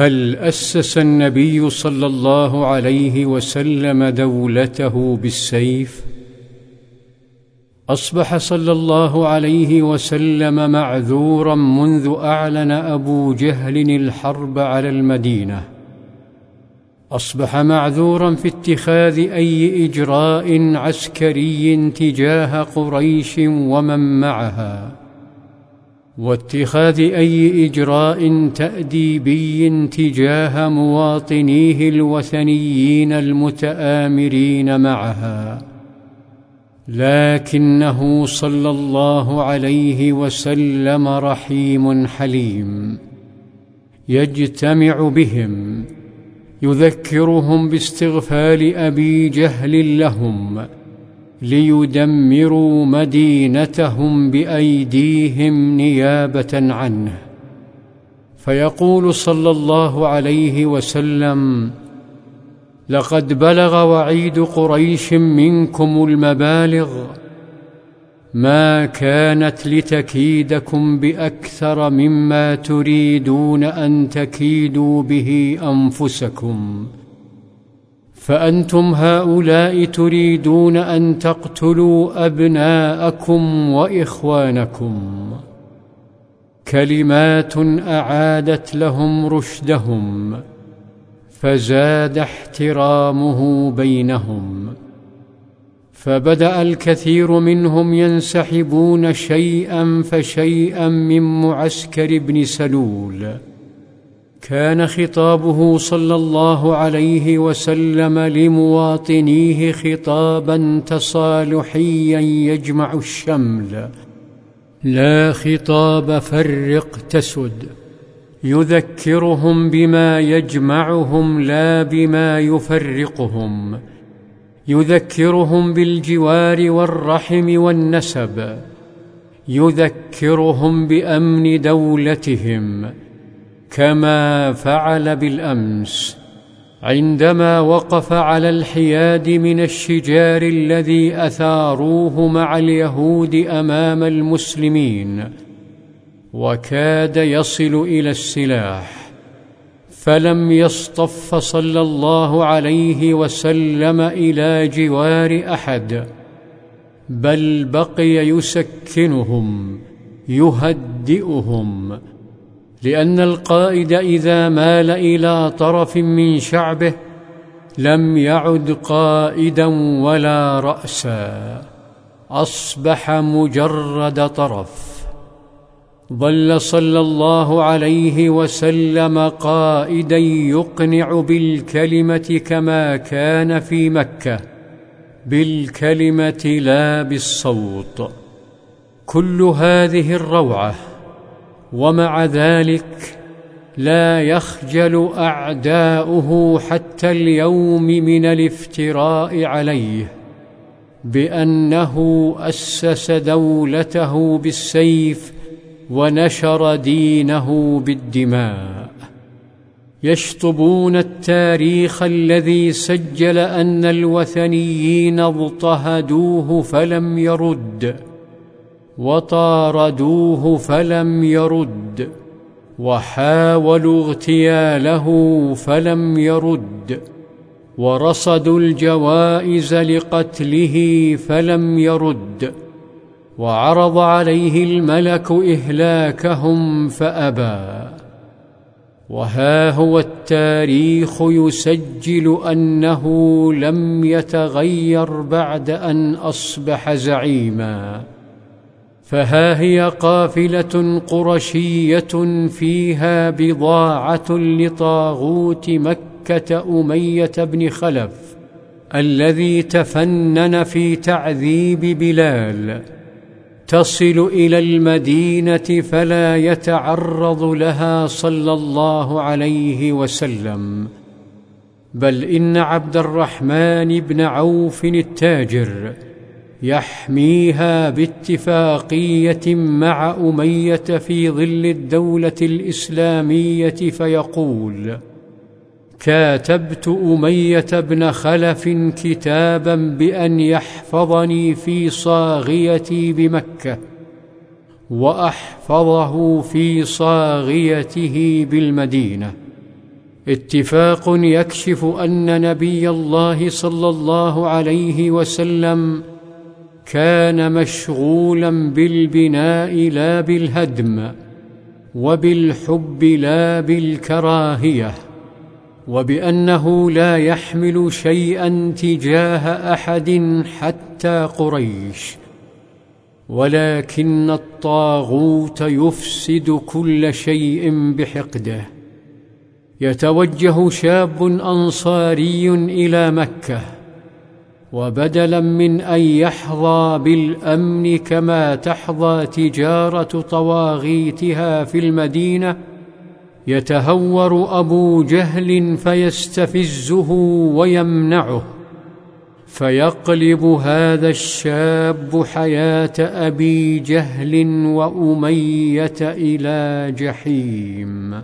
هل أسس النبي صلى الله عليه وسلم دولته بالسيف؟ أصبح صلى الله عليه وسلم معذورا منذ أعلن أبو جهل الحرب على المدينة. أصبح معذورا في اتخاذ أي إجراء عسكري تجاه قريش ومن معها. واتخاذ أي إجراء تأديبي تجاه مواطنيه الوثنيين المتآمرين معها. لكنه صلى الله عليه وسلم رحيم حليم. يجتمع بهم يذكرهم باستغفال أبي جهل لهم ليدمروا مدينتهم بأيديهم نيابة عنه. فيقول صلى الله عليه وسلم لقد بلغ وعيد قريش منكم المبالغ. ما كانت لتكيدكم بأكثر مما تريدون أن تكيدوا به أنفسكم. فأنتم هؤلاء تريدون أن تقتلوا أبناءكم وإخوانكم. كلمات أعادت لهم رشدهم فزاد احترامه بينهم. فبدأ الكثير منهم ينسحبون شيئا فشيئا من معسكر ابن سلول. كان خطابه صلى الله عليه وسلم لمواطنيه خطابا تصالحيا يجمع الشمل. لا خطاب فرق تسد. يذكرهم بما يجمعهم لا بما يفرقهم. يذكرهم بالجوار والرحم والنسب. يذكرهم بأمن دولتهم. كما فعل بالأمس عندما وقف على الحياد من الشجار الذي أثاروه مع اليهود أمام المسلمين وكاد يصل إلى السلاح فلم يصطف صلى الله عليه وسلم إلى جوار أحد بل بقي يسكنهم يهدئهم لأن القائد إذا مال إلى طرف من شعبه لم يعد قائدا ولا رأسا أصبح مجرد طرف. ظل صلى الله عليه وسلم قائدا يقنع بالكلمة كما كان في مكة بالكلمة لا بالصوت. كل هذه الروعة ومع ذلك لا يخجل أعداؤه حتى اليوم من الافتراء عليه بأنه أسس دولته بالسيف ونشر دينه بالدماء. يشطبون التاريخ الذي سجل أن الوثنيين اضطهدوه فلم يرد. وطاردوه فلم يرد وحاولوا اغتياله فلم يرد ورصدوا الجوائز لقتله فلم يرد وعرض عليه الملك إهلاكهم فأبى. وها هو التاريخ يسجل أنه لم يتغير بعد أن أصبح زعيما. فها هي قافلة قرشية فيها بضاعة لطاغوت مكة أمية بن خلف الذي تفنن في تعذيب بلال. تصل إلى المدينة فلا يتعرض لها صلى الله عليه وسلم. بل إن عبد الرحمن بن عوف التاجر يحميها باتفاقية مع أمية في ظل الدولة الإسلامية فيقول كاتبت أمية بن خلف كتابا بأن يحفظني في صاغيتي بمكة وأحفظه في صاغيته بالمدينة. اتفاق يكشف أن نبي الله صلى الله عليه وسلم كان مشغولا بالبناء لا بالهدم وبالحب لا بالكراهية وبأنه لا يحمل شيئا تجاه أحد حتى قريش ولكن الطاغوت يفسد كل شيء بحقده. يتوجه شاب أنصاري إلى مكة. وبدلا من أن يحظى بالأمن كما تحظى تجارة طواغيتها في المدينة يتهور أبو جهل فيستفزه ويمنعه فيقلب هذا الشاب حياة أبي جهل وأمية إلى جحيم.